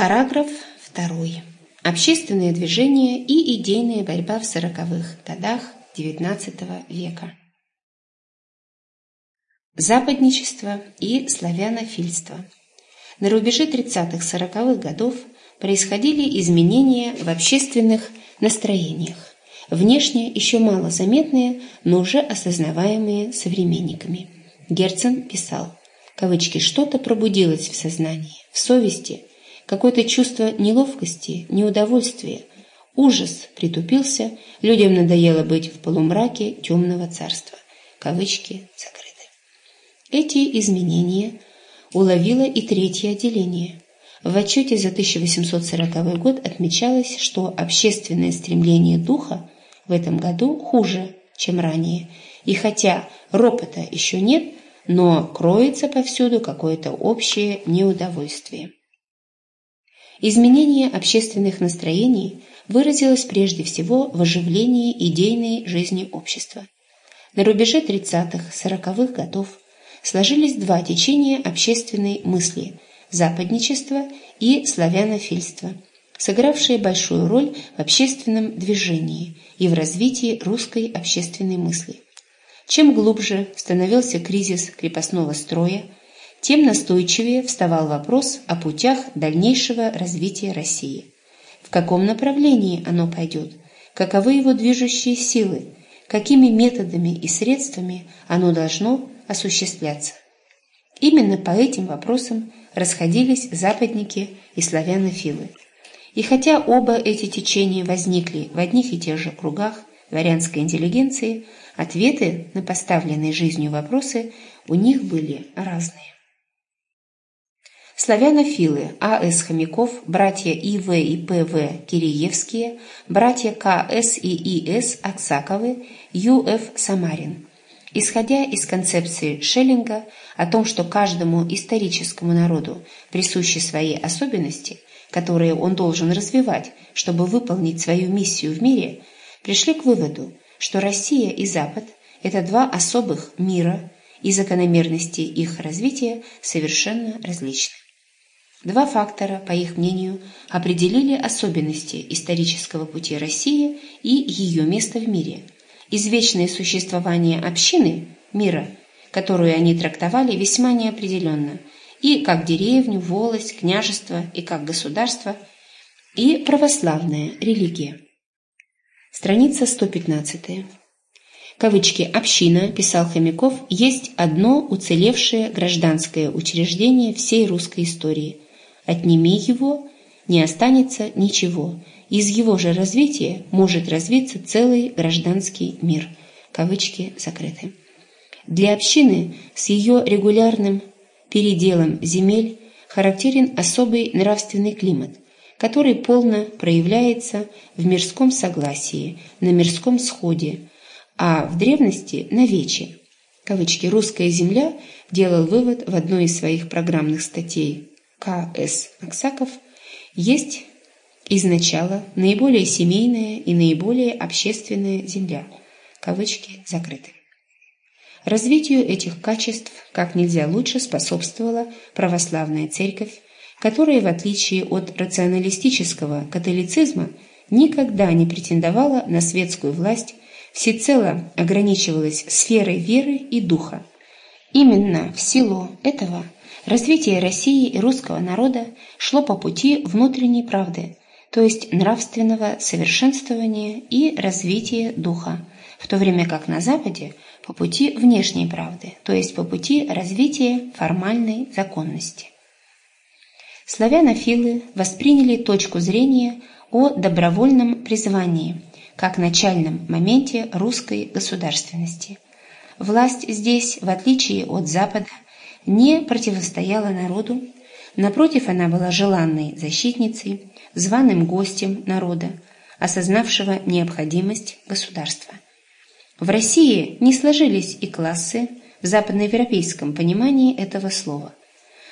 Параграф 2. Общественное движение и идейная борьба в сороковых годах XIX века. Западничество и славянофильство. На рубеже 30-40-х годов происходили изменения в общественных настроениях, внешне еще мало заметные, но уже осознаваемые современниками. Герцен писал, кавычки, «что-то пробудилось в сознании, в совести, Какое-то чувство неловкости, неудовольствия, ужас притупился, людям надоело быть в полумраке темного царства. Кавычки закрыты. Эти изменения уловило и третье отделение. В отчете за 1840 год отмечалось, что общественное стремление духа в этом году хуже, чем ранее, и хотя ропота еще нет, но кроется повсюду какое-то общее неудовольствие. Изменение общественных настроений выразилось прежде всего в оживлении идейной жизни общества. На рубеже 30-40-х годов сложились два течения общественной мысли – западничество и славянофильство, сыгравшие большую роль в общественном движении и в развитии русской общественной мысли. Чем глубже становился кризис крепостного строя – тем настойчивее вставал вопрос о путях дальнейшего развития России. В каком направлении оно пойдет, каковы его движущие силы, какими методами и средствами оно должно осуществляться. Именно по этим вопросам расходились западники и славянофилы. И хотя оба эти течения возникли в одних и тех же кругах дворянской интеллигенции, ответы на поставленные жизнью вопросы у них были разные. Славянофилы А.С. Хомяков, братья И.В. и П.В. Киреевские, братья К.С. и И.С. Аксаковы, Ю.Ф. Самарин. Исходя из концепции Шеллинга о том, что каждому историческому народу присущи свои особенности, которые он должен развивать, чтобы выполнить свою миссию в мире, пришли к выводу, что Россия и Запад – это два особых мира, и закономерности их развития совершенно различны. Два фактора, по их мнению, определили особенности исторического пути России и ее место в мире. Извечное существование общины, мира, которую они трактовали весьма неопределенно, и как деревню, волость, княжество, и как государство, и православная религия. Страница 115. Кавычки «община», писал Хомяков, есть одно уцелевшее гражданское учреждение всей русской истории – Отними его, не останется ничего. Из его же развития может развиться целый гражданский мир. Кавычки закрыты. Для общины с ее регулярным переделом земель характерен особый нравственный климат, который полно проявляется в мирском согласии, на мирском сходе, а в древности – на вече. Кавычки «Русская земля» делал вывод в одной из своих программных статей к.С. Аксаков есть изначало наиболее семейная и наиболее общественная земля. Кавычки закрыты. Развитию этих качеств как нельзя лучше способствовала православная церковь, которая, в отличие от рационалистического католицизма, никогда не претендовала на светскую власть, всецело ограничивалась сферой веры и духа. Именно в силу этого – Развитие России и русского народа шло по пути внутренней правды, то есть нравственного совершенствования и развития духа, в то время как на Западе по пути внешней правды, то есть по пути развития формальной законности. Славянофилы восприняли точку зрения о добровольном призвании как начальном моменте русской государственности. Власть здесь, в отличие от Запада, не противостояла народу, напротив, она была желанной защитницей, званым гостем народа, осознавшего необходимость государства. В России не сложились и классы в западноевропейском понимании этого слова.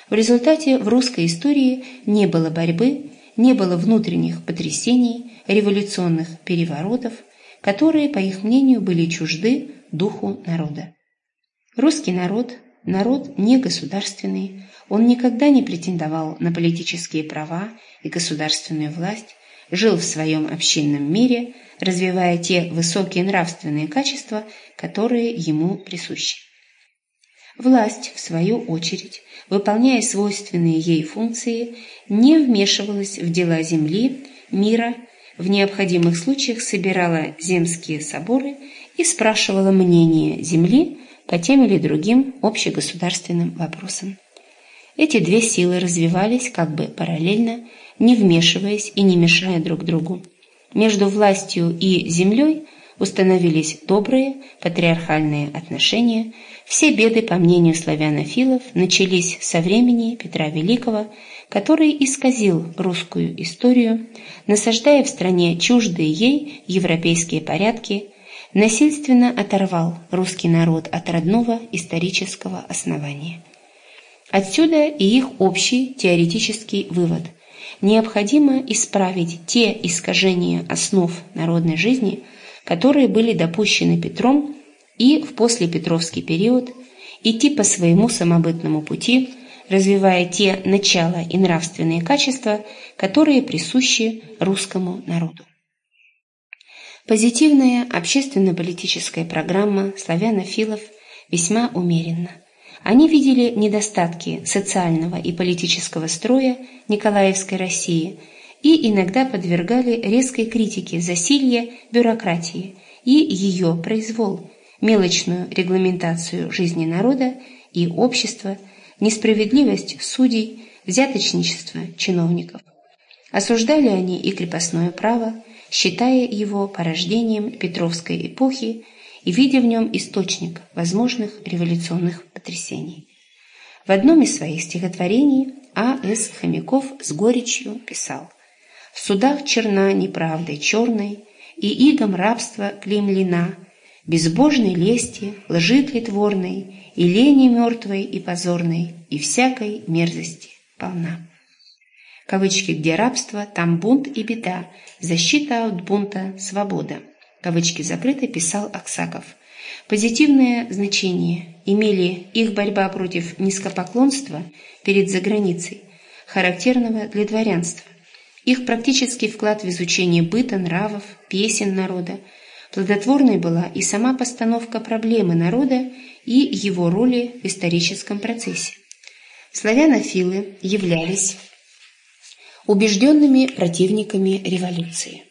В результате в русской истории не было борьбы, не было внутренних потрясений, революционных переворотов, которые, по их мнению, были чужды духу народа. Русский народ народ не государственный, он никогда не претендовал на политические права и государственную власть, жил в своем общинном мире, развивая те высокие нравственные качества, которые ему присущи. Власть, в свою очередь, выполняя свойственные ей функции, не вмешивалась в дела земли, мира, в необходимых случаях собирала земские соборы и спрашивала мнение земли по тем или другим общегосударственным вопросам. Эти две силы развивались как бы параллельно, не вмешиваясь и не мешая друг другу. Между властью и землей установились добрые патриархальные отношения. Все беды, по мнению славянофилов, начались со времени Петра Великого, который исказил русскую историю, насаждая в стране чуждые ей европейские порядки, насильственно оторвал русский народ от родного исторического основания. Отсюда и их общий теоретический вывод. Необходимо исправить те искажения основ народной жизни, которые были допущены Петром и в послепетровский период, идти по своему самобытному пути, развивая те начала и нравственные качества, которые присущи русскому народу. Позитивная общественно-политическая программа славянофилов весьма умеренна. Они видели недостатки социального и политического строя Николаевской России и иногда подвергали резкой критике засилье бюрократии и ее произвол, мелочную регламентацию жизни народа и общества, несправедливость судей, взяточничество чиновников. Осуждали они и крепостное право, считая его порождением Петровской эпохи и видя в нем источник возможных революционных потрясений. В одном из своих стихотворений А. С. Хомяков с горечью писал «В судах черна неправдой черной, и игом рабства клеймлена, безбожной лести, лжи тлетворной, и лени мертвой и позорной, и всякой мерзости полна». Кавычки «Где рабство, там бунт и беда, защита от бунта, свобода» кавычки закрыты, писал Аксаков. Позитивное значение имели их борьба против низкопоклонства перед заграницей, характерного для дворянства, их практический вклад в изучение быта, нравов, песен народа, плодотворной была и сама постановка проблемы народа и его роли в историческом процессе. Славянофилы являлись убежденными противниками революции.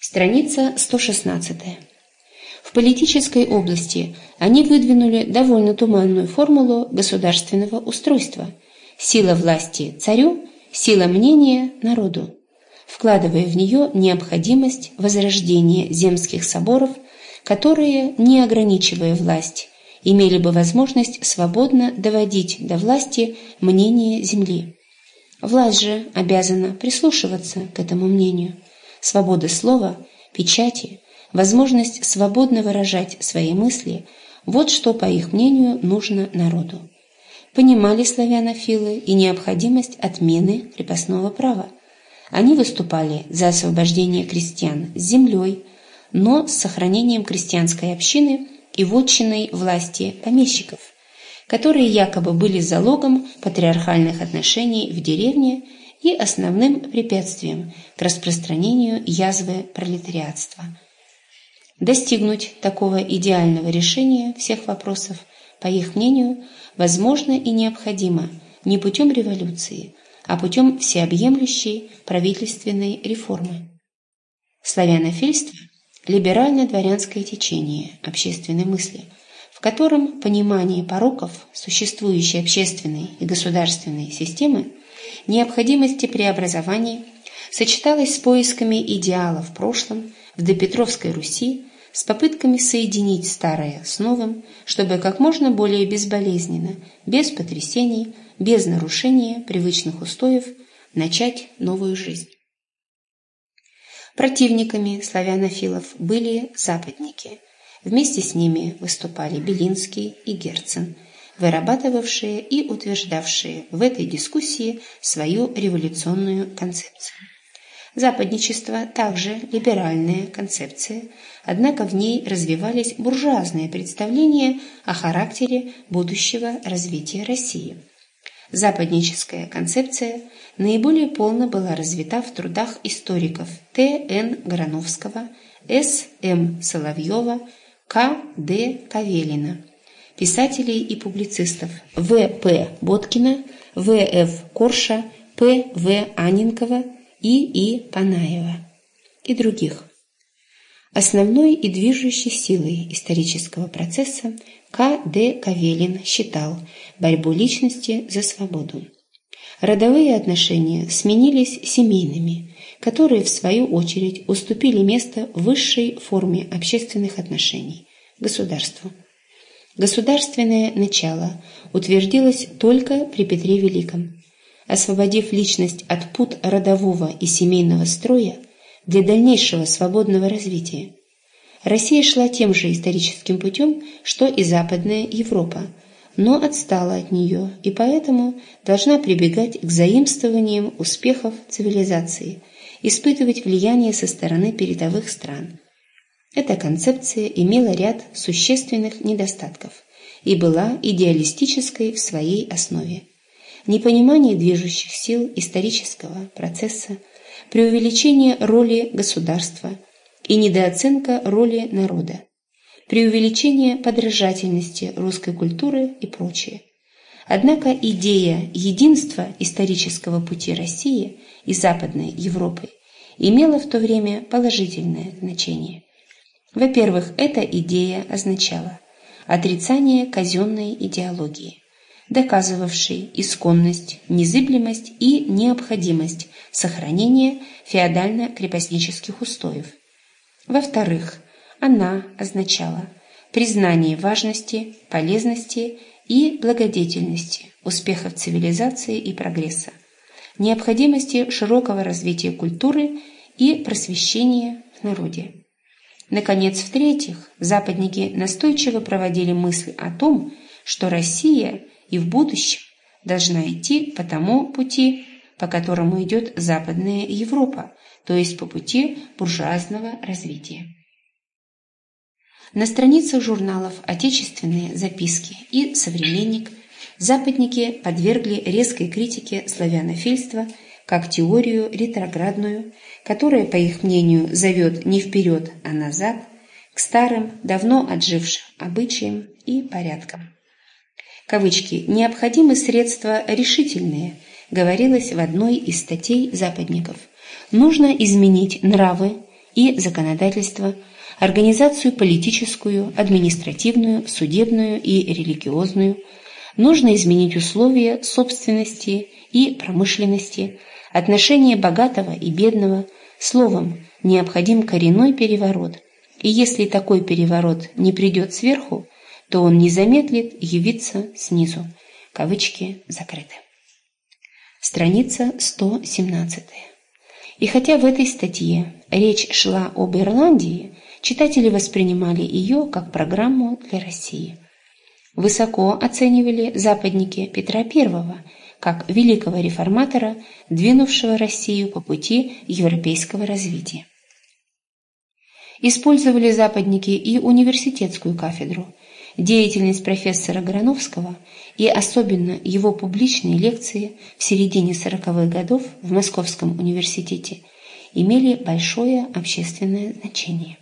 Страница 116. В политической области они выдвинули довольно туманную формулу государственного устройства «сила власти царю, сила мнения народу», вкладывая в нее необходимость возрождения земских соборов, которые, не ограничивая власть, имели бы возможность свободно доводить до власти мнение земли. Власть же обязана прислушиваться к этому мнению – свобода слова, печати, возможность свободно выражать свои мысли – вот что, по их мнению, нужно народу. Понимали славянофилы и необходимость отмены крепостного права. Они выступали за освобождение крестьян с землей, но с сохранением крестьянской общины и вотчиной власти помещиков, которые якобы были залогом патриархальных отношений в деревне и основным препятствием к распространению язвы пролетариатства. Достигнуть такого идеального решения всех вопросов, по их мнению, возможно и необходимо не путем революции, а путем всеобъемлющей правительственной реформы. Славянофильство – либерально-дворянское течение общественной мысли, котором понимание пороков существующей общественной и государственной системы необходимости преобразований сочеталась с поисками идеала в прошлом, в допетровской Руси, с попытками соединить старое с новым, чтобы как можно более безболезненно, без потрясений, без нарушения привычных устоев начать новую жизнь. Противниками славянофилов были западники. Вместе с ними выступали Белинский и Герцен – вырабатывавшие и утверждавшие в этой дискуссии свою революционную концепцию. Западничество также либеральная концепция, однако в ней развивались буржуазные представления о характере будущего развития России. Западническая концепция наиболее полно была развита в трудах историков Т. Н. Грановского, С. М. Соловьева, К. Д. Кавелина, писателей и публицистов В. П. Боткина, В. Ф. Корша, П. В. Анненкова, И. И. Панаева и других. Основной и движущей силой исторического процесса К. Д. Кавелин считал борьбу личности за свободу. Родовые отношения сменились семейными, которые, в свою очередь, уступили место высшей форме общественных отношений – государству. Государственное начало утвердилось только при Петре Великом. Освободив личность от пут родового и семейного строя для дальнейшего свободного развития, Россия шла тем же историческим путем, что и Западная Европа – но отстала от нее и поэтому должна прибегать к заимствованиям успехов цивилизации, испытывать влияние со стороны передовых стран. Эта концепция имела ряд существенных недостатков и была идеалистической в своей основе. Непонимание движущих сил исторического процесса, преувеличение роли государства и недооценка роли народа преувеличение подражательности русской культуры и прочее. Однако идея единства исторического пути России и Западной Европы имела в то время положительное значение. Во-первых, эта идея означала отрицание казенной идеологии, доказывавшей исконность, незыблемость и необходимость сохранения феодально-крепостнических устоев. Во-вторых, она означала признание важности, полезности и благодетельности успехов цивилизации и прогресса, необходимости широкого развития культуры и просвещения в народе. Наконец, в-третьих, западники настойчиво проводили мысль о том, что Россия и в будущем должна идти по тому пути, по которому идет Западная Европа, то есть по пути буржуазного развития. На страницах журналов «Отечественные записки» и «Современник» западники подвергли резкой критике славянофильства как теорию ретроградную, которая, по их мнению, зовет не вперед, а назад, к старым, давно отжившим обычаям и порядкам. Кавычки «необходимы средства решительные», говорилось в одной из статей западников. Нужно изменить нравы и законодательство – организацию политическую, административную, судебную и религиозную, нужно изменить условия собственности и промышленности, отношения богатого и бедного, словом, необходим коренной переворот. И если такой переворот не придет сверху, то он не замедлит явиться снизу. Кавычки закрыты. Страница 117. И хотя в этой статье речь шла об Ирландии, читатели воспринимали ее как программу для России. Высоко оценивали западники Петра I как великого реформатора, двинувшего Россию по пути европейского развития. Использовали западники и университетскую кафедру. Деятельность профессора Грановского и особенно его публичные лекции в середине 40-х годов в Московском университете имели большое общественное значение.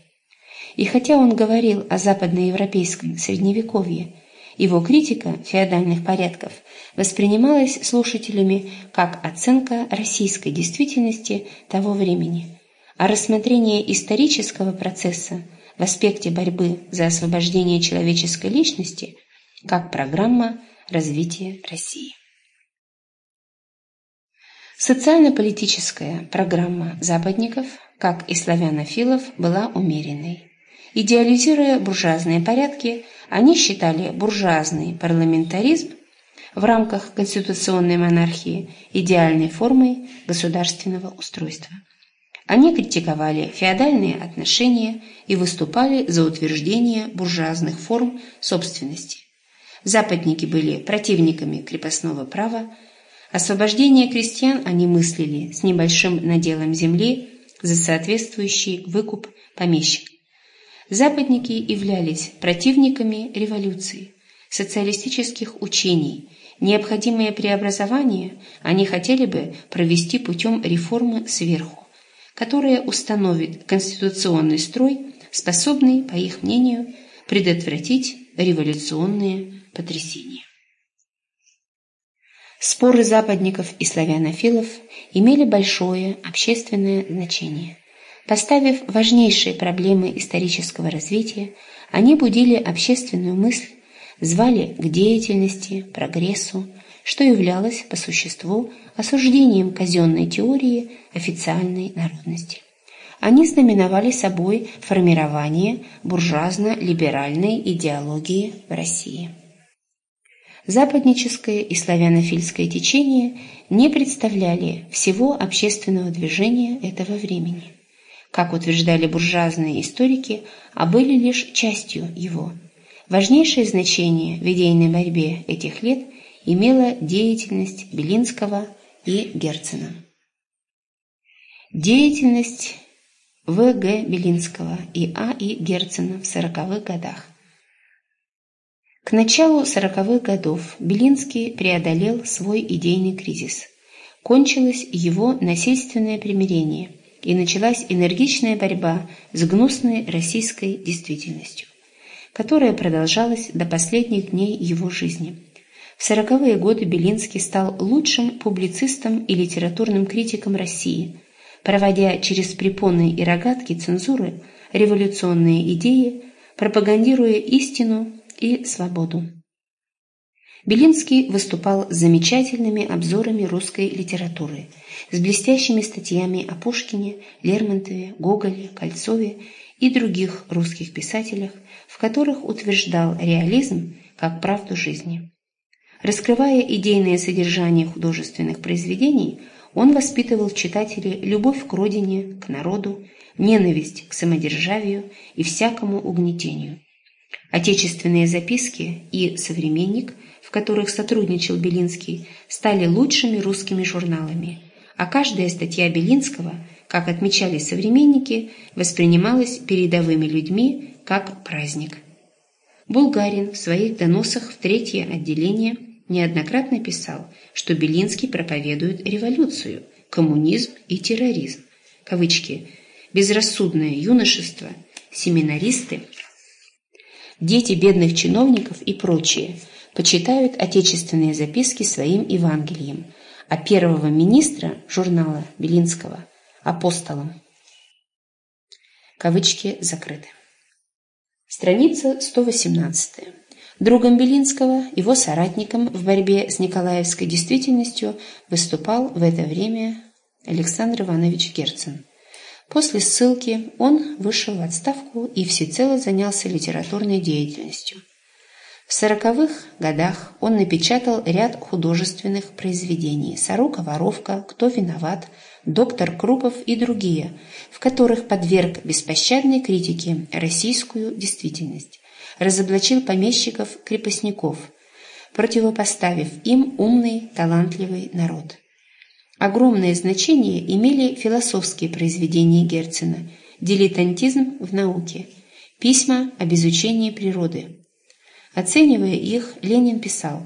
И хотя он говорил о западноевропейском средневековье, его критика феодальных порядков воспринималась слушателями как оценка российской действительности того времени, а рассмотрение исторического процесса в аспекте борьбы за освобождение человеческой личности как программа развития России. Социально-политическая программа западников, как и славянофилов, была умеренной. Идеализируя буржуазные порядки, они считали буржуазный парламентаризм в рамках конституционной монархии идеальной формой государственного устройства. Они критиковали феодальные отношения и выступали за утверждение буржуазных форм собственности. Западники были противниками крепостного права, Освобождение крестьян они мыслили с небольшим наделом земли за соответствующий выкуп помещик. Западники являлись противниками революции, социалистических учений. Необходимые преобразования они хотели бы провести путем реформы сверху, которая установит конституционный строй, способный, по их мнению, предотвратить революционные потрясения. Споры западников и славянофилов имели большое общественное значение. Поставив важнейшие проблемы исторического развития, они будили общественную мысль, звали к деятельности, прогрессу, что являлось по существу осуждением казенной теории официальной народности. Они знаменовали собой формирование буржуазно-либеральной идеологии в России. Западническое и славянофильское течение не представляли всего общественного движения этого времени как утверждали буржуазные историки, а были лишь частью его. Важнейшее значение в идейной борьбе этих лет имела деятельность Белинского и Герцена. Деятельность В.Г. Белинского и А.И. Герцена в сороковых годах. К началу сороковых годов Белинский преодолел свой идейный кризис. Кончилось его насильственное примирение – и началась энергичная борьба с гнусной российской действительностью, которая продолжалась до последних дней его жизни. В сороковые годы Белинский стал лучшим публицистом и литературным критиком России, проводя через препоны и рогатки цензуры революционные идеи, пропагандируя истину и свободу. Белинский выступал с замечательными обзорами русской литературы, с блестящими статьями о Пушкине, Лермонтове, Гоголе, Кольцове и других русских писателях, в которых утверждал реализм как правду жизни. Раскрывая идейное содержание художественных произведений, он воспитывал в читателе любовь к родине, к народу, ненависть к самодержавию и всякому угнетению. Отечественные записки и «Современник» которых сотрудничал Белинский, стали лучшими русскими журналами, а каждая статья Белинского, как отмечали современники, воспринималась передовыми людьми как праздник. Булгарин в своих доносах в третье отделение неоднократно писал, что Белинский проповедует революцию, коммунизм и терроризм. Кавычки «безрассудное юношество», «семинаристы», «дети бедных чиновников» и прочие – почитают отечественные записки своим Евангелием, а первого министра журнала Белинского – апостолом. Кавычки закрыты. Страница 118. Другом Белинского, его соратником в борьбе с Николаевской действительностью выступал в это время Александр Иванович Герцен. После ссылки он вышел в отставку и всецело занялся литературной деятельностью – в сороковых годах он напечатал ряд художественных произведений «Сорока-воровка», «Кто виноват», «Доктор Крупов» и другие, в которых подверг беспощадной критике российскую действительность, разоблачил помещиков-крепостников, противопоставив им умный, талантливый народ. Огромное значение имели философские произведения Герцена, дилетантизм в науке, письма об изучении природы, Оценивая их, Ленин писал,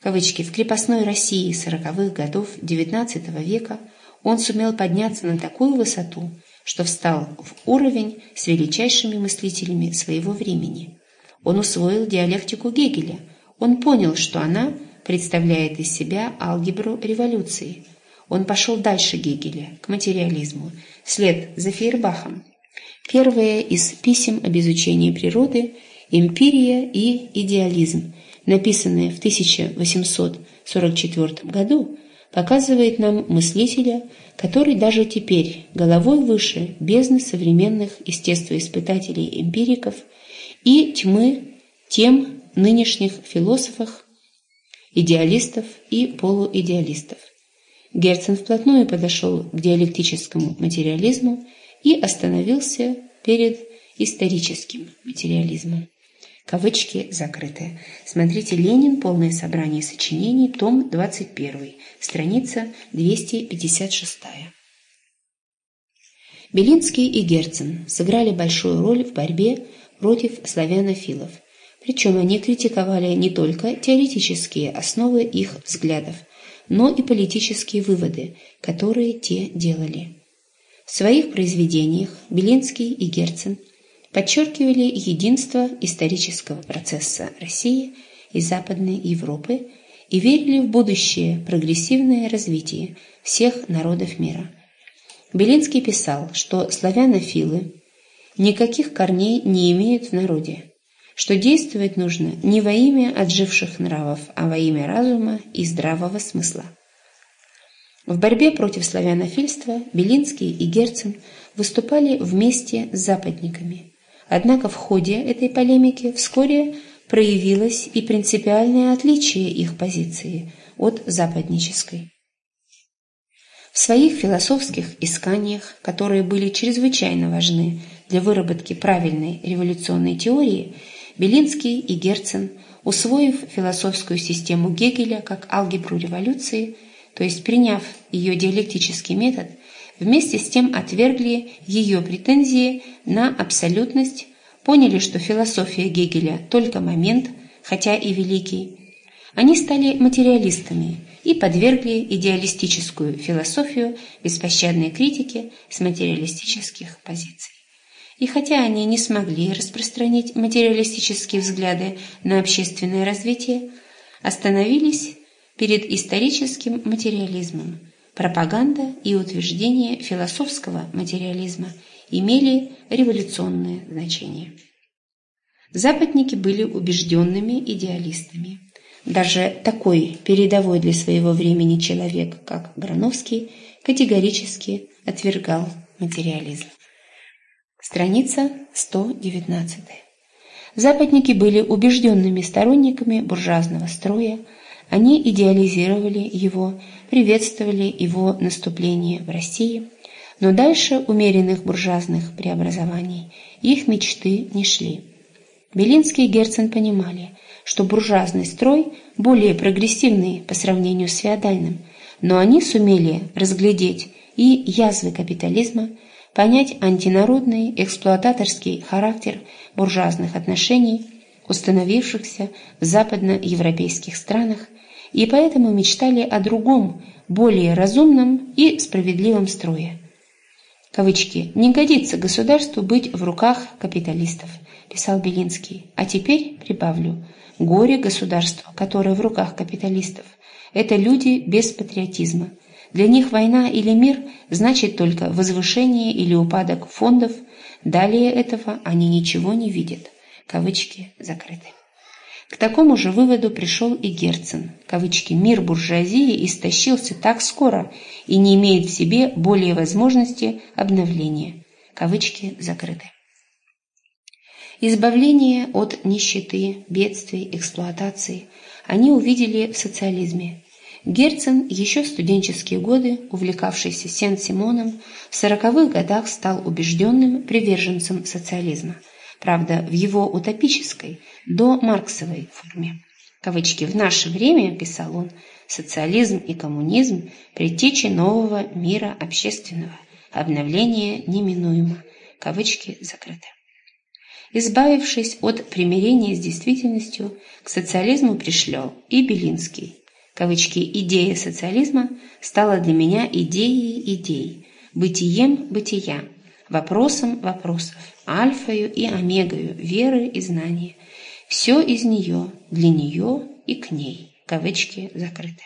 кавычки, «В крепостной России сороковых годов XIX века он сумел подняться на такую высоту, что встал в уровень с величайшими мыслителями своего времени. Он усвоил диалектику Гегеля, он понял, что она представляет из себя алгебру революции. Он пошел дальше Гегеля, к материализму, вслед за Фейербахом. Первое из писем об изучении природы – «Империя и идеализм», написанное в 1844 году, показывает нам мыслителя, который даже теперь головой выше бездны современных естествоиспытателей-эмпириков и тьмы тем нынешних философов, идеалистов и полуидеалистов. Герцен вплотную подошел к диалектическому материализму и остановился перед историческим материализмом. Кавычки закрыты. Смотрите «Ленин. Полное собрание сочинений», том 21, страница 256. Белинский и Герцен сыграли большую роль в борьбе против славянофилов. Причем они критиковали не только теоретические основы их взглядов, но и политические выводы, которые те делали. В своих произведениях Белинский и Герцен – подчеркивали единство исторического процесса России и Западной Европы и верили в будущее прогрессивное развитие всех народов мира. Белинский писал, что славянофилы никаких корней не имеют в народе, что действовать нужно не во имя отживших нравов, а во имя разума и здравого смысла. В борьбе против славянофильства Белинский и Герцен выступали вместе с западниками – Однако в ходе этой полемики вскоре проявилось и принципиальное отличие их позиции от западнической. В своих философских исканиях, которые были чрезвычайно важны для выработки правильной революционной теории, Белинский и Герцен, усвоив философскую систему Гегеля как алгебру революции, то есть приняв ее диалектический метод, вместе с тем отвергли ее претензии на абсолютность, поняли, что философия Гегеля только момент, хотя и великий. Они стали материалистами и подвергли идеалистическую философию беспощадной критике с материалистических позиций. И хотя они не смогли распространить материалистические взгляды на общественное развитие, остановились перед историческим материализмом – Пропаганда и утверждение философского материализма имели революционное значение. Западники были убежденными идеалистами. Даже такой передовой для своего времени человек, как Грановский, категорически отвергал материализм. Страница 119. Западники были убежденными сторонниками буржуазного строя, они идеализировали его, приветствовали его наступление в России, но дальше умеренных буржуазных преобразований их мечты не шли. Белинский и Герцен понимали, что буржуазный строй более прогрессивный по сравнению с феодальным, но они сумели разглядеть и язвы капитализма, понять антинародный эксплуататорский характер буржуазных отношений, установившихся в западноевропейских странах и поэтому мечтали о другом, более разумном и справедливом строе. Кавычки «Не годится государству быть в руках капиталистов», писал Белинский. А теперь прибавлю «Горе государству, которое в руках капиталистов. Это люди без патриотизма. Для них война или мир значит только возвышение или упадок фондов. Далее этого они ничего не видят». Кавычки закрыты. К такому же выводу пришел и Герцен. Кавычки «Мир буржуазии истощился так скоро и не имеет в себе более возможности обновления». Кавычки закрыты. Избавление от нищеты, бедствий, эксплуатации они увидели в социализме. Герцен, еще в студенческие годы, увлекавшийся Сен-Симоном, в сороковых годах стал убежденным приверженцем социализма – правда, в его утопической, до марксовой форме. Кавычки «в наше время», писал он, «социализм и коммунизм – предтечи нового мира общественного, обновление неминуемо». Кавычки закрыты. Избавившись от примирения с действительностью, к социализму пришлел и Белинский. Кавычки «идея социализма стала для меня идеей идей, бытием бытия, вопросом вопросов, альфою и омегою веры и знания. Все из нее, для нее и к ней. Кавычки закрыты.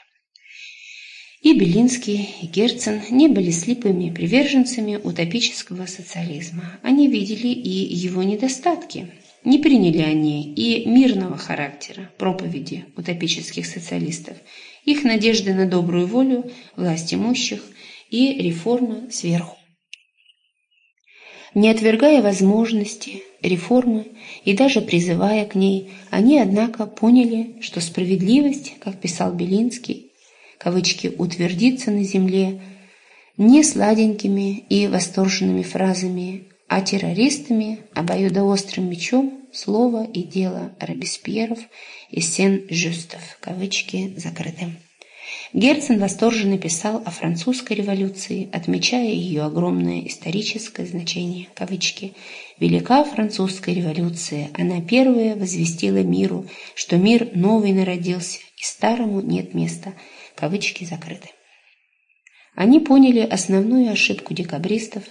И Белинский, и Герцен не были слепыми приверженцами утопического социализма. Они видели и его недостатки. Не приняли они и мирного характера проповеди утопических социалистов, их надежды на добрую волю власть имущих и реформы сверху. Не отвергая возможности, реформы и даже призывая к ней, они, однако, поняли, что справедливость, как писал Белинский, кавычки, утвердится на земле не сладенькими и восторженными фразами, а террористами, обоюдоострым мечом, слово и дело Робеспьеров и Сен-Жюстов, кавычки закрыты. Герцен восторженно писал о французской революции, отмечая ее огромное историческое значение. Кавычки. «Велика французская революция. Она первая возвестила миру, что мир новый народился, и старому нет места». Кавычки закрыты. Они поняли основную ошибку декабристов,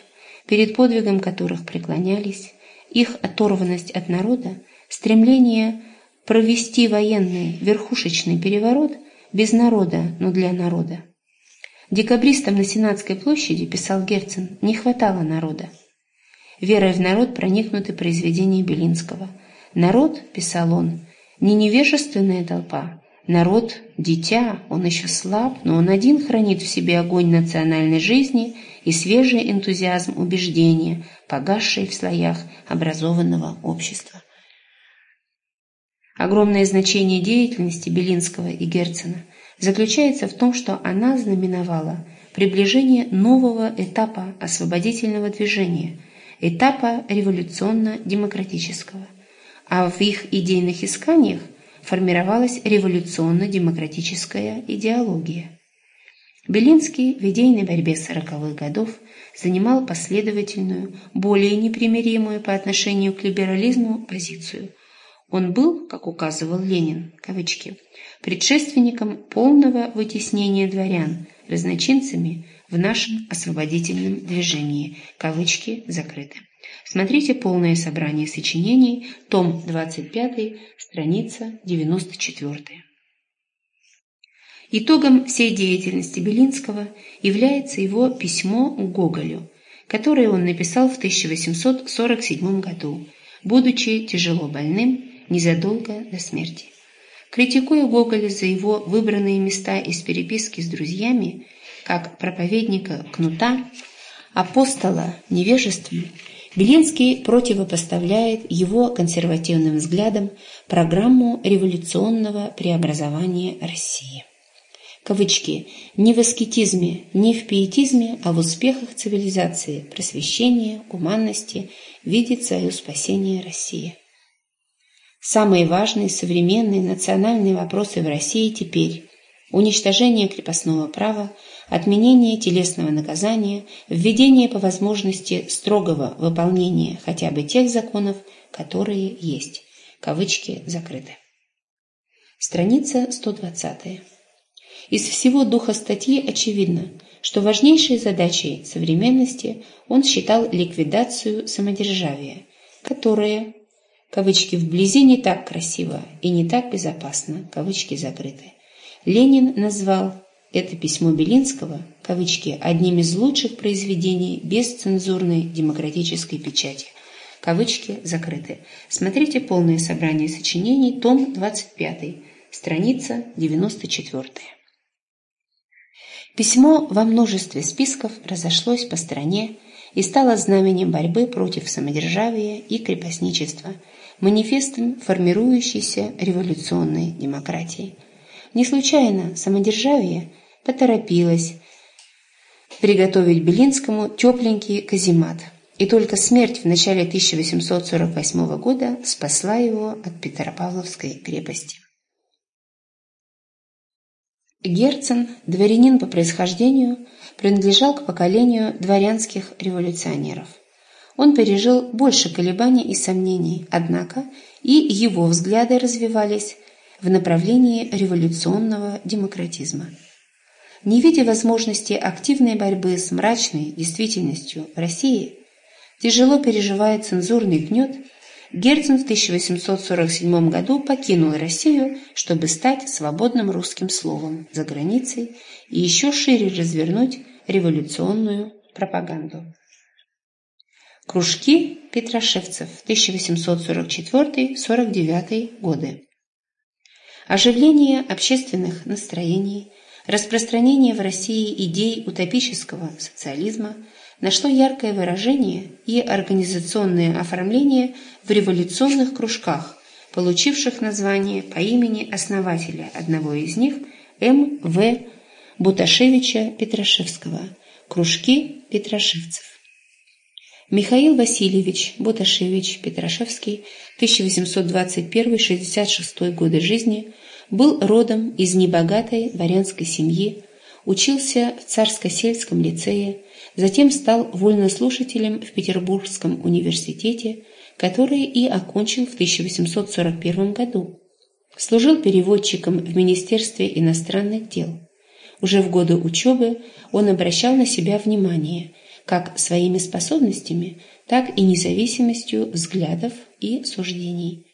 перед подвигом которых преклонялись, их оторванность от народа, стремление провести военный верхушечный переворот – без народа, но для народа. Декабристам на Сенатской площади, писал Герцен, не хватало народа. Верой в народ проникнуты произведения Белинского. Народ, писал он, не невежественная толпа. Народ – дитя, он еще слаб, но он один хранит в себе огонь национальной жизни и свежий энтузиазм убеждения, погасший в слоях образованного общества. Огромное значение деятельности Белинского и Герцена заключается в том, что она знаменовала приближение нового этапа освободительного движения, этапа революционно-демократического, а в их идейных исканиях формировалась революционно-демократическая идеология. Белинский в идейной борьбе сороковых годов занимал последовательную, более непримиримую по отношению к либерализму позицию – он был, как указывал Ленин, кавычки, предшественником полного вытеснения дворян разночинцами в нашем освободительном движении, кавычки закрыты. Смотрите полное собрание сочинений, том 25, страница 94. Итогом всей деятельности Белинского является его письмо Гоголю, которое он написал в 1847 году, будучи тяжело больным незадолго до смерти. Критикуя Гоголя за его выбранные места из переписки с друзьями, как проповедника кнута, апостола невежества, Белинский противопоставляет его консервативным взглядам программу революционного преобразования России. Кавычки «не в аскетизме, не в пиетизме, а в успехах цивилизации, просвещения, гуманности видит свое спасение Россия». Самые важные современные национальные вопросы в России теперь – уничтожение крепостного права, отменение телесного наказания, введение по возможности строгого выполнения хотя бы тех законов, которые есть. Кавычки закрыты. Страница 120. Из всего духа статьи очевидно, что важнейшей задачей современности он считал ликвидацию самодержавия, которое Кавычки «вблизи не так красиво и не так безопасно», кавычки закрыты. Ленин назвал это письмо Белинского, кавычки, одним из лучших произведений бесцензурной демократической печати. Кавычки закрыты. Смотрите полное собрание сочинений, том 25, страница 94. Письмо во множестве списков разошлось по стране и стало знаменем борьбы против самодержавия и крепостничества – манифестом формирующейся революционной демократии. Не случайно самодержавие поторопилось приготовить Белинскому тепленький каземат, и только смерть в начале 1848 года спасла его от Петропавловской крепости. Герцен, дворянин по происхождению, принадлежал к поколению дворянских революционеров – он пережил больше колебаний и сомнений, однако и его взгляды развивались в направлении революционного демократизма. Не видя возможности активной борьбы с мрачной действительностью России, тяжело переживая цензурный гнет, Герцен в 1847 году покинул Россию, чтобы стать свободным русским словом за границей и еще шире развернуть революционную пропаганду. Кружки Петрошевцев 1844-49 годы. Оживление общественных настроений, распространение в России идей утопического социализма нашло яркое выражение и организационное оформление в революционных кружках, получивших название по имени основателя одного из них М. В. Буташевича Петрошевского – кружки Петрошевцев. Михаил Васильевич Боташевич Петрашевский, 1821-66 годы жизни, был родом из небогатой дворянской семьи, учился в Царско-сельском лицее, затем стал вольнослушателем в Петербургском университете, который и окончил в 1841 году. Служил переводчиком в Министерстве иностранных дел. Уже в годы учебы он обращал на себя внимание как своими способностями, так и независимостью взглядов и суждений.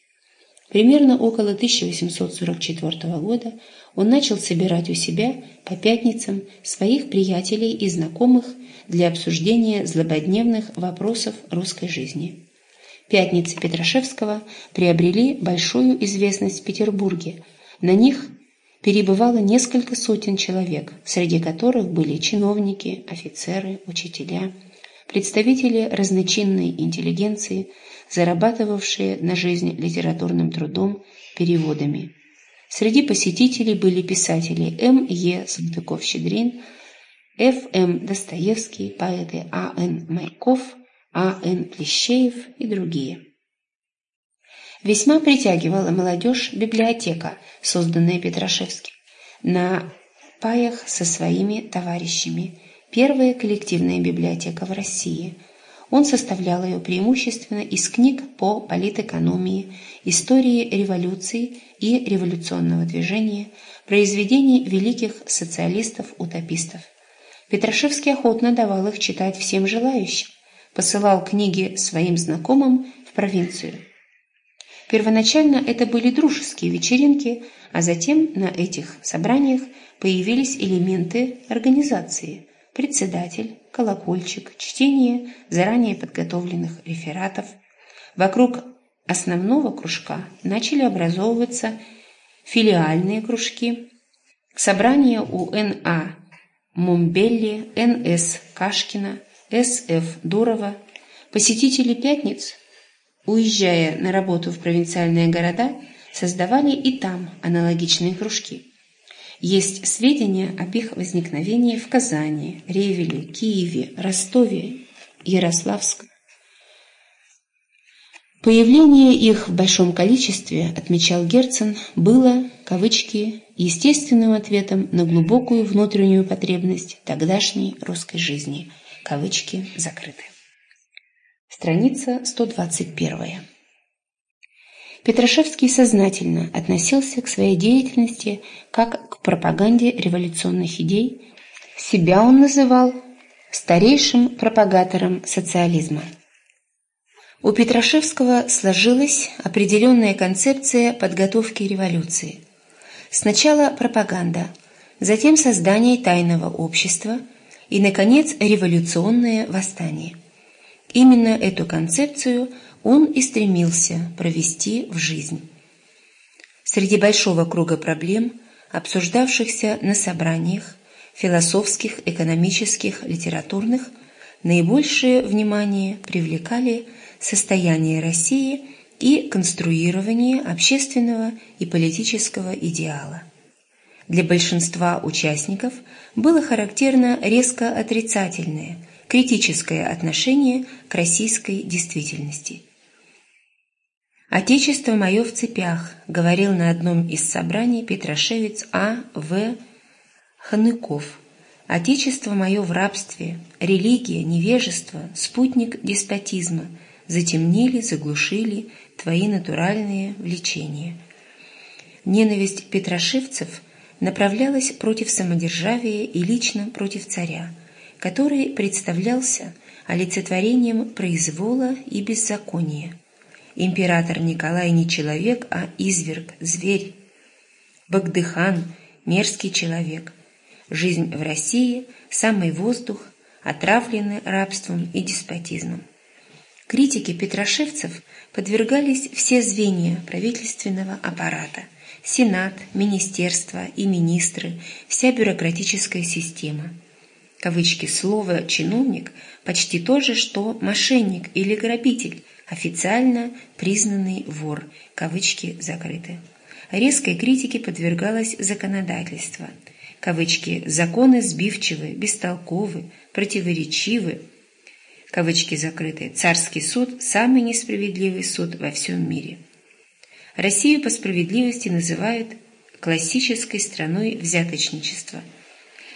Примерно около 1844 года он начал собирать у себя по пятницам своих приятелей и знакомых для обсуждения злободневных вопросов русской жизни. Пятницы Петрашевского приобрели большую известность в Петербурге. На них перебывало несколько сотен человек, среди которых были чиновники, офицеры, учителя, представители разночинной интеллигенции, зарабатывавшие на жизнь литературным трудом, переводами. Среди посетителей были писатели М. Е. Салтыков-Щедрин, Ф. М. Достоевский, поэты А. Н. Майков – а. Н. Плещеев и другие. Весьма притягивала молодежь библиотека, созданная Петрашевским, на паях со своими товарищами, первая коллективная библиотека в России. Он составлял ее преимущественно из книг по политэкономии, истории революции и революционного движения, произведений великих социалистов-утопистов. Петрашевский охотно давал их читать всем желающим, посылал книги своим знакомым в провинцию. Первоначально это были дружеские вечеринки, а затем на этих собраниях появились элементы организации – председатель, колокольчик, чтение заранее подготовленных рефератов. Вокруг основного кружка начали образовываться филиальные кружки. Собрания у Н.А. Мумбелли, Н.С. Кашкина – с.Ф. Дурова, посетители пятниц, уезжая на работу в провинциальные города, создавали и там аналогичные кружки. Есть сведения об их возникновении в Казани, Ревеле, Киеве, Ростове, Ярославском. Появление их в большом количестве, отмечал Герцен, было, кавычки, естественным ответом на глубокую внутреннюю потребность тогдашней русской жизни – Кавычки закрыты. Страница 121. Петрашевский сознательно относился к своей деятельности как к пропаганде революционных идей. Себя он называл старейшим пропагатором социализма. У Петрашевского сложилась определенная концепция подготовки революции. Сначала пропаганда, затем создание тайного общества – и, наконец, революционное восстание. Именно эту концепцию он и стремился провести в жизнь. Среди большого круга проблем, обсуждавшихся на собраниях, философских, экономических, литературных, наибольшее внимание привлекали состояние России и конструирование общественного и политического идеала. Для большинства участников было характерно резко отрицательное, критическое отношение к российской действительности. «Отечество мое в цепях», — говорил на одном из собраний петрошевец А. В. Ханыков. «Отечество мое в рабстве, религия, невежество, спутник деспотизма, затемнили, заглушили твои натуральные влечения». Ненависть петрошевцев — направлялась против самодержавия и лично против царя, который представлялся олицетворением произвола и беззакония. Император Николай не человек, а изверг, зверь. Багдыхан – мерзкий человек. Жизнь в России – самый воздух, отравленный рабством и деспотизмом. Критики петрошевцев подвергались все звенья правительственного аппарата – Сенат, министерства и министры, вся бюрократическая система. Кавычки слово «чиновник» почти то же, что «мошенник» или «грабитель», официально признанный вор, кавычки закрыты. Резкой критике подвергалось законодательство. Кавычки «законы сбивчивы, бестолковы, противоречивы». кавычки закрыты, царский суд – самый несправедливый суд во всем мире. Россию по справедливости называют классической страной взяточничества.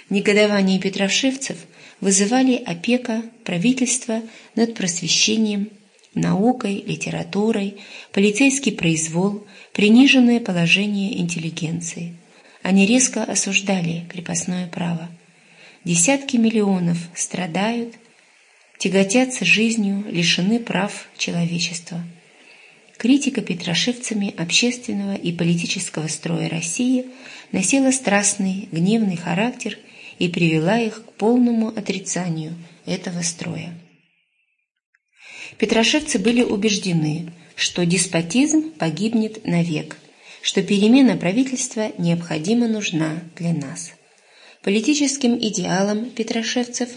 Негодование петрошевцев вызывали опека правительства над просвещением, наукой, литературой, полицейский произвол, приниженное положение интеллигенции. Они резко осуждали крепостное право. Десятки миллионов страдают, тяготятся жизнью, лишены прав человечества. Критика петрошевцами общественного и политического строя России носила страстный, гневный характер и привела их к полному отрицанию этого строя. Петрошевцы были убеждены, что деспотизм погибнет навек, что перемена правительства необходимо нужна для нас. Политическим идеалом петрошевцев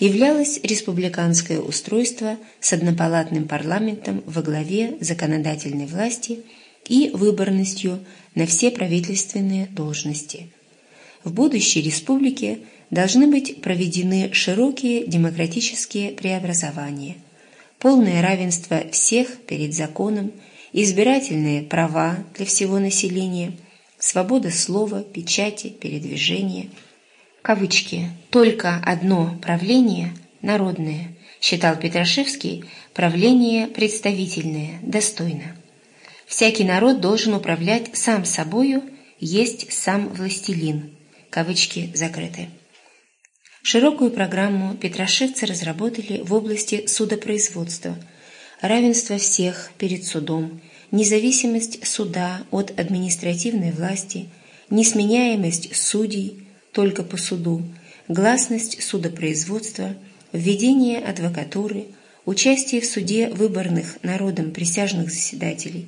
являлось республиканское устройство с однопалатным парламентом во главе законодательной власти и выборностью на все правительственные должности. В будущей республике должны быть проведены широкие демократические преобразования – полное равенство всех перед законом, избирательные права для всего населения, свобода слова, печати, передвижения. Кавычки. «Только одно правление – народное», считал Петрашевский, правление представительное, достойно. Всякий народ должен управлять сам собою, есть сам властелин. Кавычки закрыты. Широкую программу петрошевцы разработали в области судопроизводства, равенство всех перед судом, независимость суда от административной власти, несменяемость судей только по суду, гласность судопроизводства, введение адвокатуры, участие в суде выборных народом присяжных заседателей.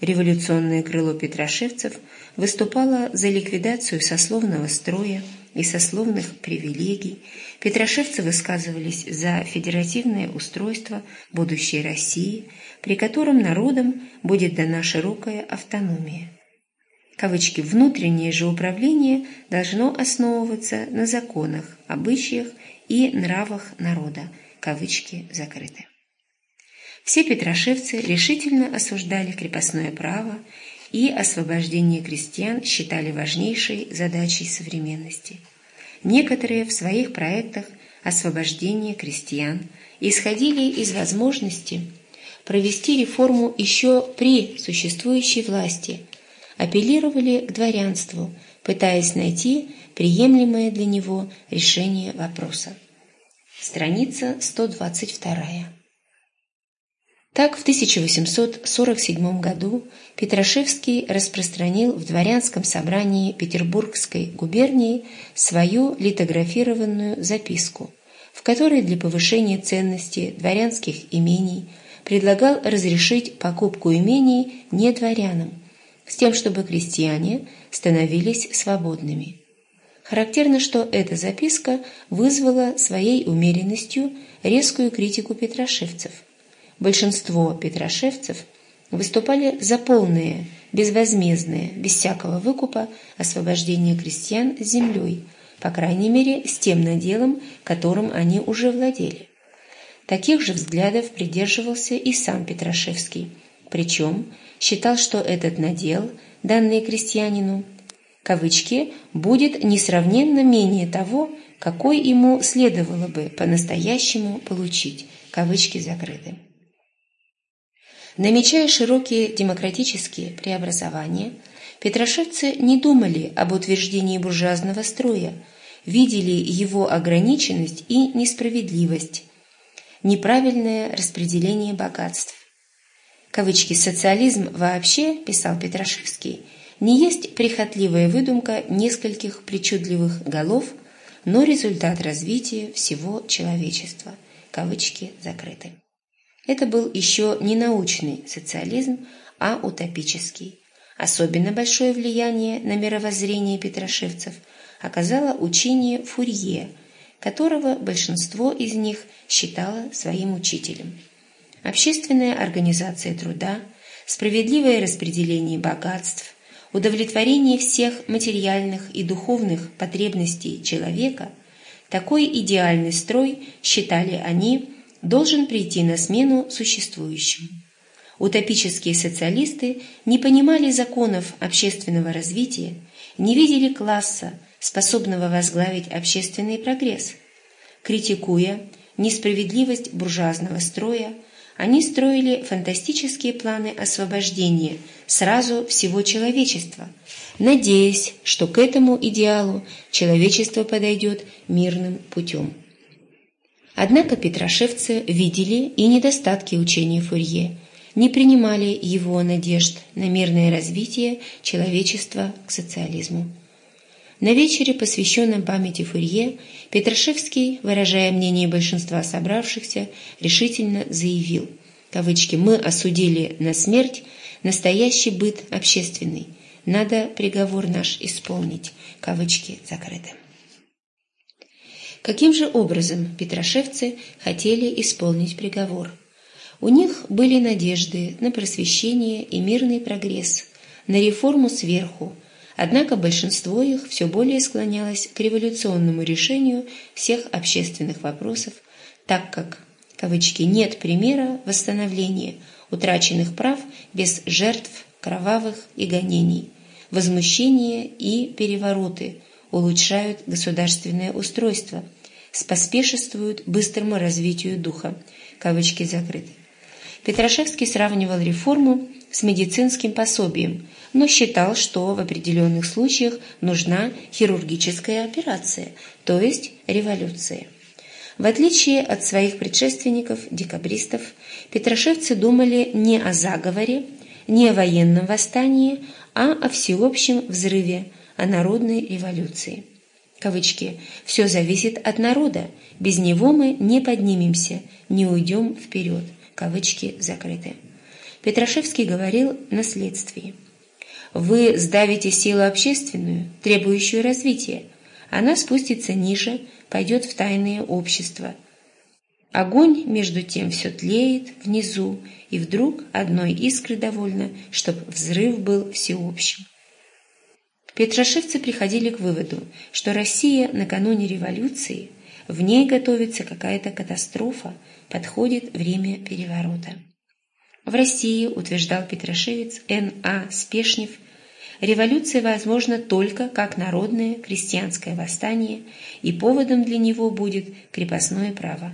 Революционное крыло петрошевцев выступало за ликвидацию сословного строя, и сословных привилегий, петрошевцы высказывались за федеративное устройство будущей России, при котором народам будет дана широкая автономия. Кавычки «внутреннее же управление должно основываться на законах, обычаях и нравах народа». Кавычки закрыты. Все петрошевцы решительно осуждали крепостное право и освобождение крестьян считали важнейшей задачей современности. Некоторые в своих проектах освобождения крестьян исходили из возможности провести реформу еще при существующей власти, апеллировали к дворянству, пытаясь найти приемлемое для него решение вопроса. Страница 122. Так в 1847 году Петрашевский распространил в дворянском собрании Петербургской губернии свою литографированную записку, в которой для повышения ценности дворянских имений предлагал разрешить покупку имений не дворянам, с тем, чтобы крестьяне становились свободными. Характерно, что эта записка вызвала своей умеренностью резкую критику петрошевцев – большинство петрошевцев выступали за полное, безвозмездное, без всякого выкупа освобождение крестьян с землей, по крайней мере, с тем наделом, которым они уже владели. Таких же взглядов придерживался и сам Петрашевский, причем считал, что этот надел, данный крестьянину, кавычки, будет несравненно менее того, какой ему следовало бы по-настоящему получить, кавычки закрыты. Намечая широкие демократические преобразования, петрошевцы не думали об утверждении буржуазного строя, видели его ограниченность и несправедливость, неправильное распределение богатств. Кавычки «социализм вообще», писал Петрашевский, не есть прихотливая выдумка нескольких причудливых голов, но результат развития всего человечества. Кавычки закрыты. Это был еще не научный социализм, а утопический. Особенно большое влияние на мировоззрение петрошевцев оказало учение Фурье, которого большинство из них считало своим учителем. Общественная организация труда, справедливое распределение богатств, удовлетворение всех материальных и духовных потребностей человека – такой идеальный строй считали они должен прийти на смену существующему. Утопические социалисты не понимали законов общественного развития, не видели класса, способного возглавить общественный прогресс. Критикуя несправедливость буржуазного строя, они строили фантастические планы освобождения сразу всего человечества, надеясь, что к этому идеалу человечество подойдет мирным путем. Однако петрошевцы видели и недостатки учения Фурье, не принимали его надежд на мирное развитие человечества к социализму. На вечере, посвященном памяти Фурье, Петрашевский, выражая мнение большинства собравшихся, решительно заявил, кавычки, «Мы осудили на смерть настоящий быт общественный. Надо приговор наш исполнить». Кавычки закрыты. Каким же образом петрошевцы хотели исполнить приговор? У них были надежды на просвещение и мирный прогресс, на реформу сверху, Однако большинство их все более склонялось к революционному решению всех общественных вопросов, так как, кавычки, «нет примера восстановления утраченных прав без жертв кровавых и гонений, возмущения и перевороты улучшают государственное устройство, споспешествуют быстрому развитию духа», кавычки закрыты. Петрашевский сравнивал реформу с медицинским пособием, но считал, что в определенных случаях нужна хирургическая операция, то есть революция. В отличие от своих предшественников, декабристов, петрошевцы думали не о заговоре, не о военном восстании, а о всеобщем взрыве, о народной революции. Кавычки «Все зависит от народа, без него мы не поднимемся, не уйдем вперед». Кавычки закрыты. Петрашевский говорил на следствии. Вы сдавите силу общественную, требующую развития. Она спустится ниже, пойдет в тайное общество. Огонь, между тем, все тлеет внизу, и вдруг одной искры довольно, чтобы взрыв был всеобщим. Петрошевцы приходили к выводу, что Россия накануне революции, в ней готовится какая-то катастрофа, подходит время переворота. В России, утверждал Петрошевец Н.А. Спешнев, революция возможна только как народное крестьянское восстание, и поводом для него будет крепостное право.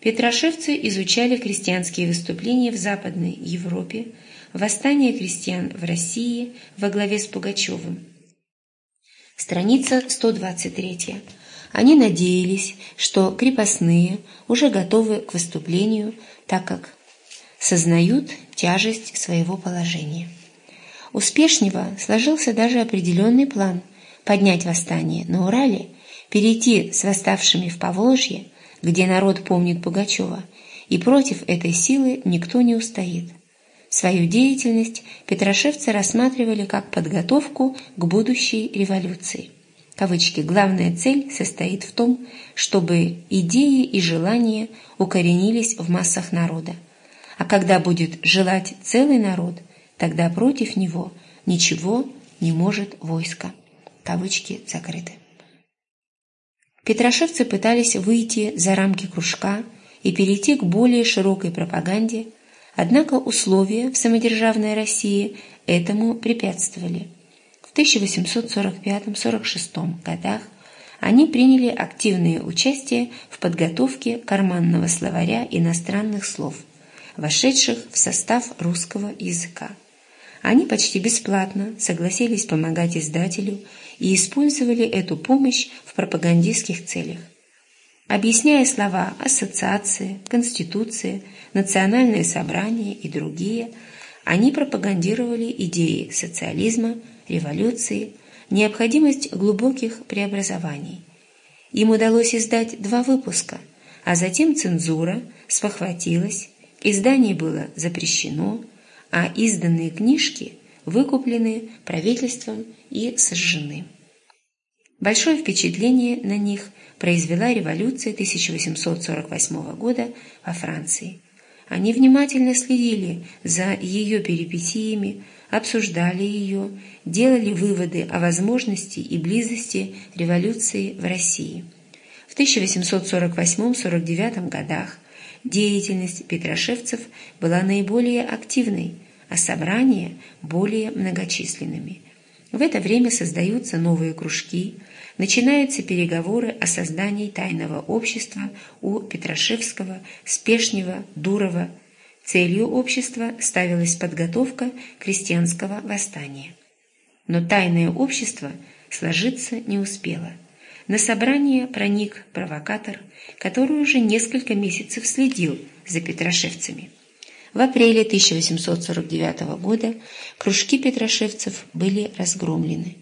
Петрошевцы изучали крестьянские выступления в Западной Европе, восстание крестьян в России во главе с Пугачевым. Страница 123. Они надеялись, что крепостные уже готовы к выступлению, так как сознают тяжесть своего положения. У сложился даже определенный план поднять восстание на Урале, перейти с восставшими в Поволжье, где народ помнит Пугачева, и против этой силы никто не устоит. Свою деятельность петрошевцы рассматривали как подготовку к будущей революции. Кавычки, главная цель состоит в том, чтобы идеи и желания укоренились в массах народа, а когда будет желать целый народ, тогда против него ничего не может войско. Кавычки закрыты. Петрошевцы пытались выйти за рамки кружка и перейти к более широкой пропаганде, однако условия в самодержавной России этому препятствовали. В 1845-46 годах они приняли активное участие в подготовке карманного словаря иностранных слов – вошедших в состав русского языка. Они почти бесплатно согласились помогать издателю и использовали эту помощь в пропагандистских целях. Объясняя слова «ассоциация», «конституция», «национальное собрание» и другие, они пропагандировали идеи социализма, революции, необходимость глубоких преобразований. Им удалось издать два выпуска, а затем цензура спохватилась Издание было запрещено, а изданные книжки выкуплены правительством и сожжены. Большое впечатление на них произвела революция 1848 года во Франции. Они внимательно следили за ее перипетиями, обсуждали ее, делали выводы о возможности и близости революции в России – В 1848-49 годах деятельность петрошевцев была наиболее активной, а собрания – более многочисленными. В это время создаются новые кружки, начинаются переговоры о создании тайного общества у Петрошевского, Спешнева, Дурова. Целью общества ставилась подготовка крестьянского восстания. Но тайное общество сложиться не успело. На собрание проник провокатор, который уже несколько месяцев следил за петрошевцами. В апреле 1849 года кружки петрошевцев были разгромлены.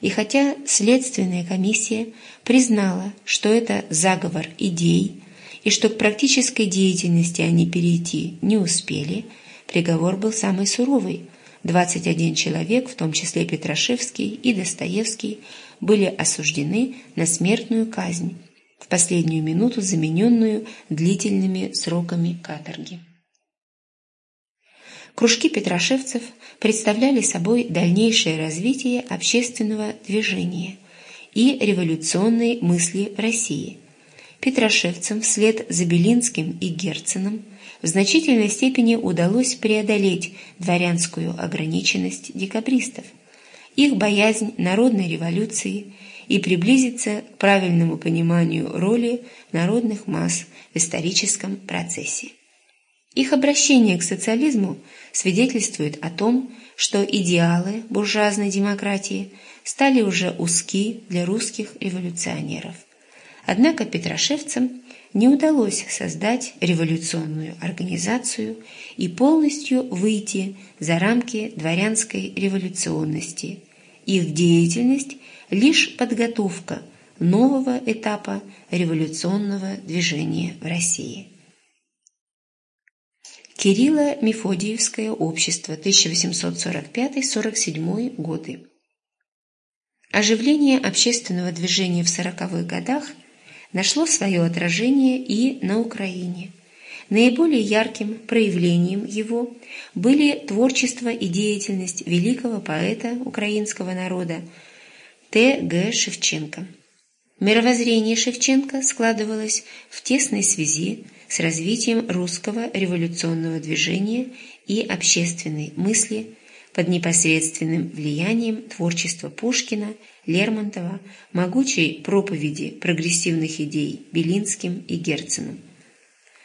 И хотя следственная комиссия признала, что это заговор идей и что к практической деятельности они перейти не успели, приговор был самый суровый. 21 человек, в том числе Петрошевский и Достоевский, были осуждены на смертную казнь, в последнюю минуту замененную длительными сроками каторги. Кружки петрошевцев представляли собой дальнейшее развитие общественного движения и революционной мысли России. Петрошевцам вслед за Белинским и Герценом в значительной степени удалось преодолеть дворянскую ограниченность декабристов, их боязнь народной революции и приблизиться к правильному пониманию роли народных масс в историческом процессе. Их обращение к социализму свидетельствует о том, что идеалы буржуазной демократии стали уже узки для русских революционеров. Однако петрошевцам не удалось создать революционную организацию и полностью выйти за рамки дворянской революционности. Их деятельность – лишь подготовка нового этапа революционного движения в России. Кирилло-Мефодиевское общество, 1845-47 годы. Оживление общественного движения в сороковых годах нашло свое отражение и на Украине. Наиболее ярким проявлением его были творчество и деятельность великого поэта украинского народа Т. Г. Шевченко. Мировоззрение Шевченко складывалось в тесной связи с развитием русского революционного движения и общественной мысли под непосредственным влиянием творчества Пушкина, Лермонтова, могучей проповеди прогрессивных идей Белинским и Герценом.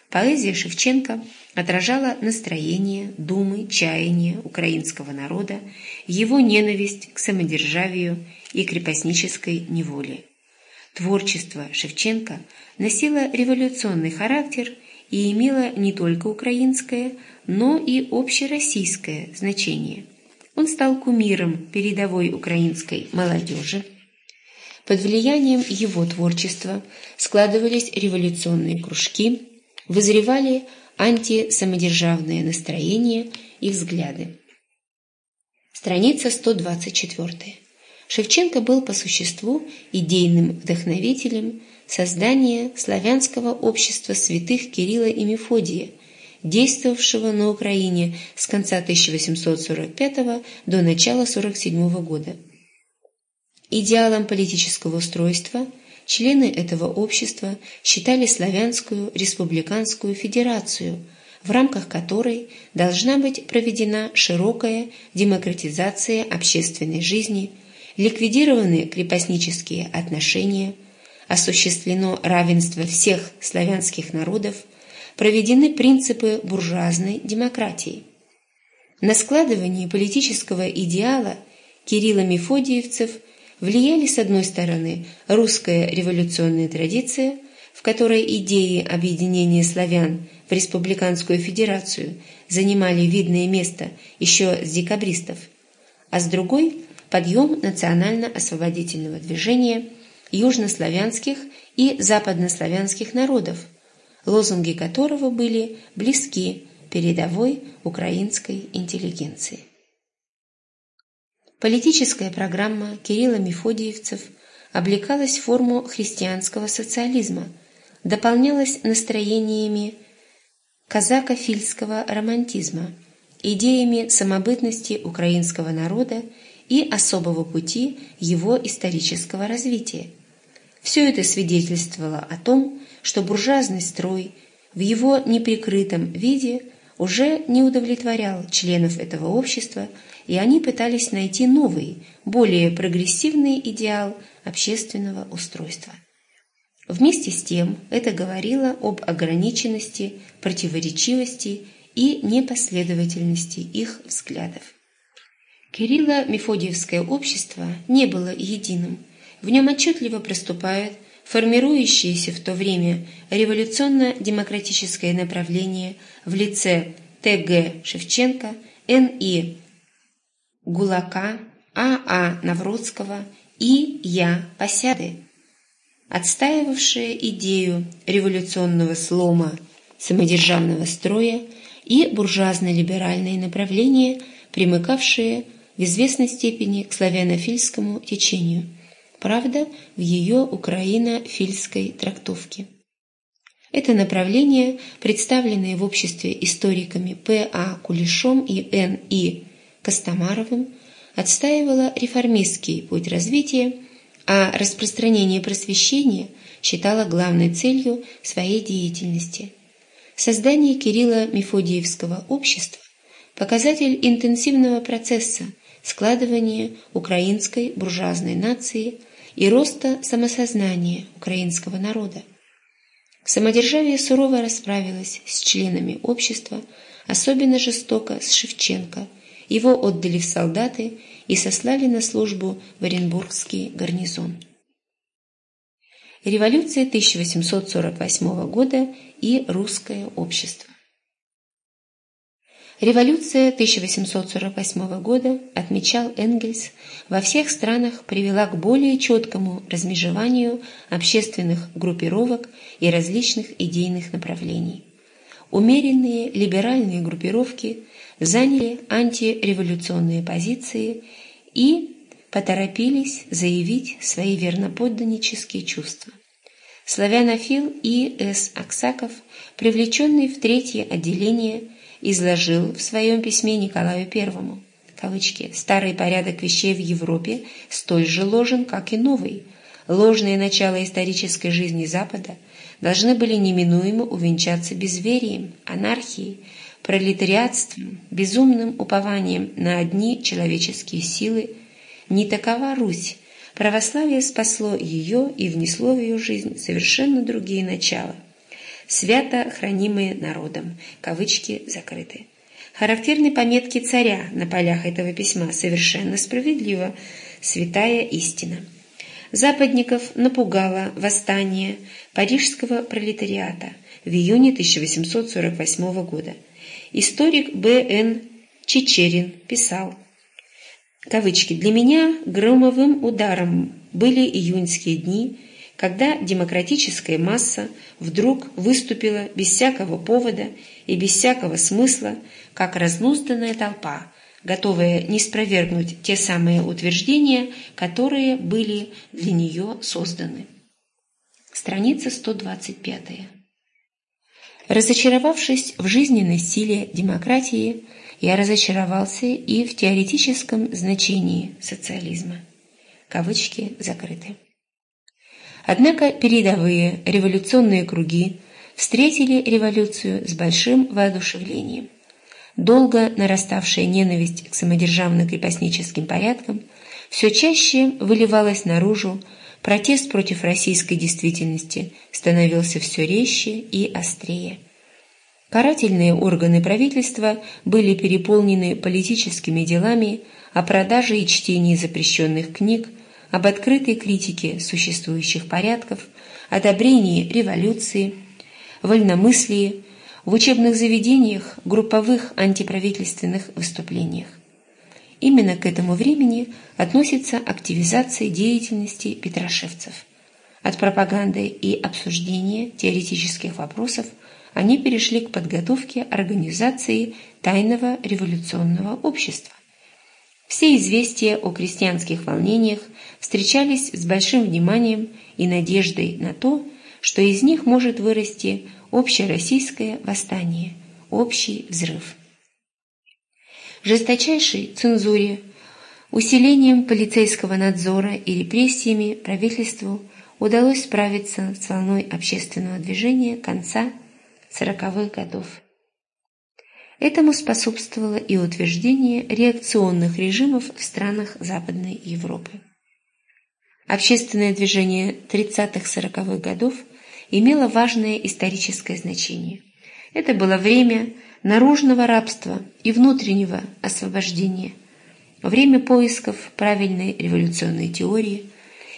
Поэзия Шевченко отражала настроение, думы, чаяния украинского народа, его ненависть к самодержавию и крепостнической неволе. Творчество Шевченко носило революционный характер и имело не только украинское, но и общероссийское значение. Он стал кумиром передовой украинской молодежи. Под влиянием его творчества складывались революционные кружки, вызревали антисамодержавные настроения и взгляды. Страница 124. Шевченко был по существу идейным вдохновителем создания славянского общества святых Кирилла и Мефодия, действовавшего на Украине с конца 1845 до начала 1947 года. Идеалом политического устройства члены этого общества считали Славянскую республиканскую федерацию, в рамках которой должна быть проведена широкая демократизация общественной жизни – ликвидированы крепостнические отношения, осуществлено равенство всех славянских народов, проведены принципы буржуазной демократии. На складывание политического идеала Кирилла Мефодиевцев влияли с одной стороны русская революционная традиция, в которой идеи объединения славян в республиканскую федерацию занимали видное место еще с декабристов, а с другой подъем национально-освободительного движения южнославянских и западнославянских народов, лозунги которого были близки передовой украинской интеллигенции. Политическая программа Кирилла Мефодиевцев облекалась в форму христианского социализма, дополнялась настроениями казако-фильского романтизма, идеями самобытности украинского народа и особого пути его исторического развития. Все это свидетельствовало о том, что буржуазный строй в его неприкрытом виде уже не удовлетворял членов этого общества, и они пытались найти новый, более прогрессивный идеал общественного устройства. Вместе с тем это говорило об ограниченности, противоречивости и непоследовательности их взглядов. Кирилло-Мефодиевское общество не было единым. В нем отчетливо проступает формирующееся в то время революционно-демократическое направление в лице Т.Г. Шевченко, Н.И. Гулака, А.А. Навродского и Я. Посяды, отстаивавшие идею революционного слома самодержавного строя и буржуазно-либеральные направления, примыкавшие в известной степени к славянофильскому течению, правда, в ее украино-фильской трактовке. Это направление, представленное в обществе историками П. А. Кулешом и Н. И. Костомаровым, отстаивало реформистский путь развития, а распространение просвещения считало главной целью своей деятельности. Создание Кирилла-Мефодиевского общества – показатель интенсивного процесса складывания украинской буржуазной нации и роста самосознания украинского народа. Самодержавие сурово расправилось с членами общества, особенно жестоко с Шевченко. Его отдали в солдаты и сослали на службу в Оренбургский гарнизон. Революция 1848 года и русское общество. Революция 1848 года, отмечал Энгельс, во всех странах привела к более четкому размежеванию общественных группировок и различных идейных направлений. Умеренные либеральные группировки заняли антиреволюционные позиции и поторопились заявить свои верноподданнические чувства. Славянофил И. С. Аксаков, привлеченный в третье отделение изложил в своем письме Николаю I. Кавычки, «Старый порядок вещей в Европе столь же ложен, как и новый. Ложные начала исторической жизни Запада должны были неминуемо увенчаться безверием, анархией, пролетариатством, безумным упованием на одни человеческие силы. Не такова Русь. Православие спасло ее и внесло в ее жизнь совершенно другие начала – свято хранимые народом, кавычки закрыты. Характерны пометки царя на полях этого письма совершенно справедливо, святая истина. Западников напугало восстание парижского пролетариата в июне 1848 года. Историк Б.Н. Чечерин писал, кавычки, «Для меня громовым ударом были июньские дни, когда демократическая масса вдруг выступила без всякого повода и без всякого смысла, как разнузданная толпа, готовая не спровергнуть те самые утверждения, которые были для нее созданы. Страница 125. Разочаровавшись в жизненной силе демократии, я разочаровался и в теоретическом значении социализма. Кавычки закрыты. Однако передовые революционные круги встретили революцию с большим воодушевлением. Долго нараставшая ненависть к самодержавно-крепостническим порядкам все чаще выливалась наружу, протест против российской действительности становился все резче и острее. Карательные органы правительства были переполнены политическими делами о продаже и чтении запрещенных книг, об открытой критике существующих порядков, одобрении революции, вольномыслии, в учебных заведениях, групповых антиправительственных выступлениях. Именно к этому времени относится активизация деятельности петрошевцев. От пропаганды и обсуждения теоретических вопросов они перешли к подготовке организации тайного революционного общества. Все известия о крестьянских волнениях встречались с большим вниманием и надеждой на то, что из них может вырасти общероссийское восстание, общий взрыв. Жесточайшей цензуре, усилением полицейского надзора и репрессиями правительству удалось справиться с волной общественного движения конца 40-х годов. Этому способствовало и утверждение реакционных режимов в странах Западной Европы. Общественное движение 30-40-х годов имело важное историческое значение. Это было время наружного рабства и внутреннего освобождения, время поисков правильной революционной теории,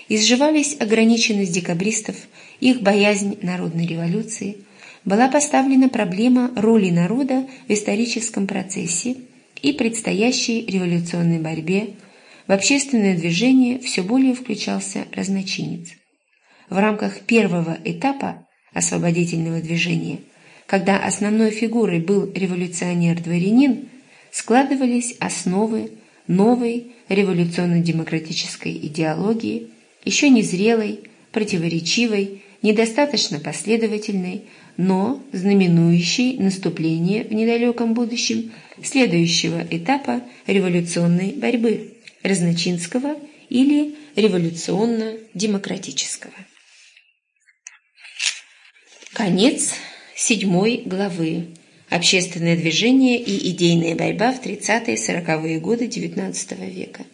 изживались ограниченность декабристов, их боязнь народной революции, была поставлена проблема роли народа в историческом процессе и предстоящей революционной борьбе, в общественное движение все более включался разночинец. В рамках первого этапа освободительного движения, когда основной фигурой был революционер-дворянин, складывались основы новой революционно-демократической идеологии, еще незрелой, противоречивой, недостаточно последовательной, но знаменующей наступление в недалеком будущем следующего этапа революционной борьбы – разночинского или революционно-демократического. Конец седьмой главы. Общественное движение и идейная борьба в 30-40-е годы XIX века.